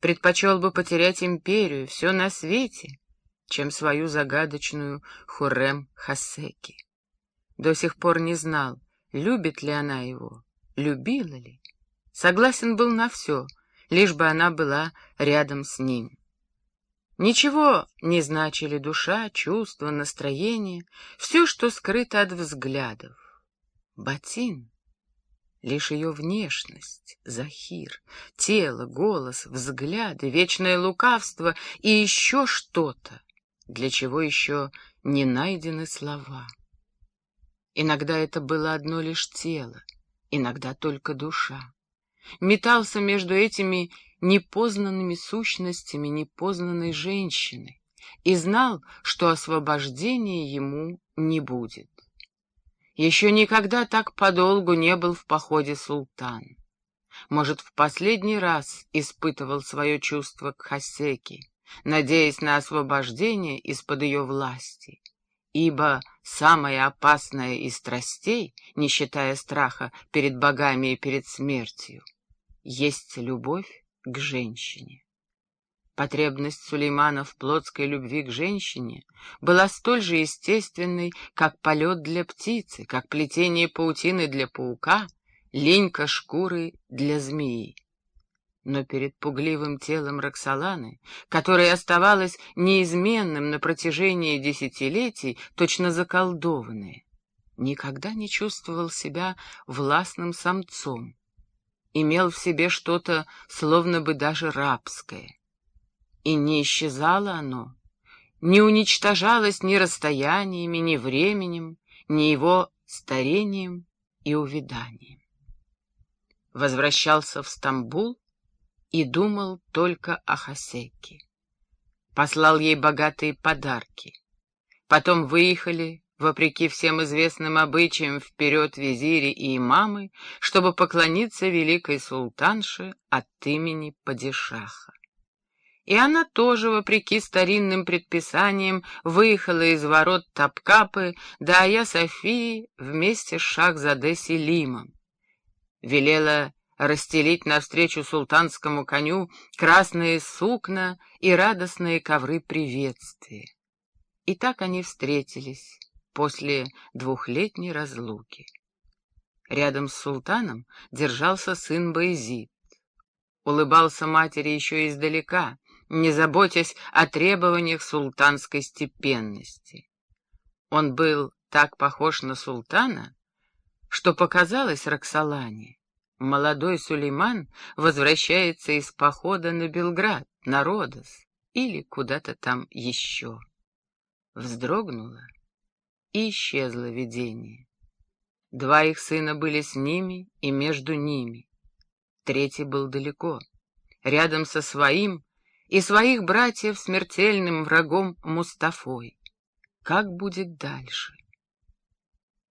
предпочел бы потерять империю, все на свете, чем свою загадочную Хуррем Хасеки. До сих пор не знал, любит ли она его, любила ли. Согласен был на все, лишь бы она была рядом с ним. Ничего не значили душа, чувства, настроение, все, что скрыто от взглядов. Батин — лишь ее внешность, Захир, тело, голос, взгляды, вечное лукавство и еще что-то, для чего еще не найдены слова. Иногда это было одно лишь тело, иногда только душа. Метался между этими непознанными сущностями непознанной женщины и знал, что освобождения ему не будет. Еще никогда так подолгу не был в походе султан. Может, в последний раз испытывал свое чувство к Хасеке, надеясь на освобождение из-под ее власти, ибо самое опасное из страстей, не считая страха перед богами и перед смертью, есть любовь к женщине. Потребность Сулеймана в плотской любви к женщине была столь же естественной, как полет для птицы, как плетение паутины для паука, ленька шкуры для змеи. Но перед пугливым телом Роксоланы, которое оставалось неизменным на протяжении десятилетий, точно заколдованное, никогда не чувствовал себя властным самцом, имел в себе что-то словно бы даже рабское. И не исчезало оно, не уничтожалось ни расстояниями, ни временем, ни его старением и увяданием. Возвращался в Стамбул и думал только о Хасеке. Послал ей богатые подарки. Потом выехали, вопреки всем известным обычаям, вперед визири и имамы, чтобы поклониться великой султанше от имени Падишаха и она тоже, вопреки старинным предписаниям, выехала из ворот Тапкапы до Ая Софии вместе с Шахзаде Селимом. Велела расстелить навстречу султанскому коню красные сукна и радостные ковры приветствия. И так они встретились после двухлетней разлуки. Рядом с султаном держался сын Байзид. Улыбался матери еще издалека, не заботясь о требованиях султанской степенности. Он был так похож на султана, что показалось Роксолане. Молодой Сулейман возвращается из похода на Белград, на Родос или куда-то там еще. Вздрогнула и исчезло видение. Два их сына были с ними и между ними. Третий был далеко, рядом со своим, и своих братьев смертельным врагом Мустафой. Как будет дальше?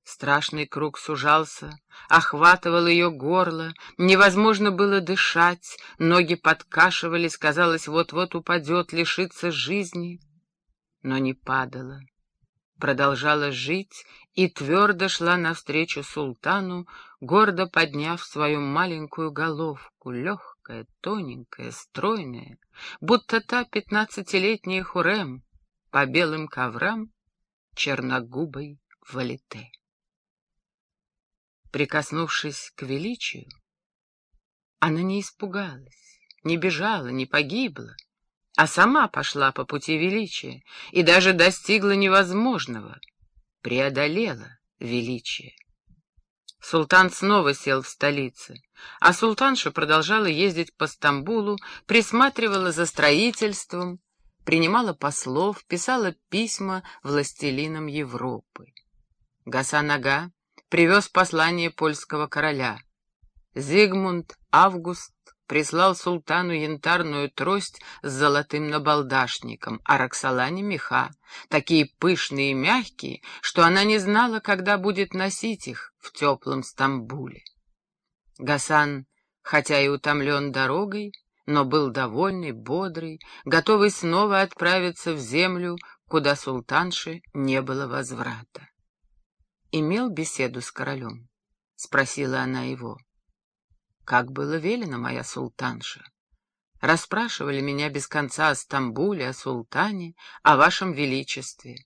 Страшный круг сужался, охватывал ее горло, невозможно было дышать, ноги подкашивались, казалось, вот-вот упадет, лишится жизни, но не падала. Продолжала жить и твердо шла навстречу султану, гордо подняв свою маленькую головку, высокая, тоненькая, стройная, будто та пятнадцатилетняя Хурем по белым коврам черногубой валите. Прикоснувшись к величию, она не испугалась, не бежала, не погибла, а сама пошла по пути величия и даже достигла невозможного, преодолела величие. Султан снова сел в столице, а султанша продолжала ездить по Стамбулу, присматривала за строительством, принимала послов, писала письма властелинам Европы. Гасан-ага привез послание польского короля. Зигмунд Август прислал султану янтарную трость с золотым набалдашником, а Роксолане меха, такие пышные и мягкие, что она не знала, когда будет носить их в теплом Стамбуле. Гасан, хотя и утомлен дорогой, но был довольный, бодрый, готовый снова отправиться в землю, куда султанши не было возврата. «Имел беседу с королем?» — спросила она его. Как было велено, моя султанша. Расспрашивали меня без конца о Стамбуле, о султане, о вашем величестве.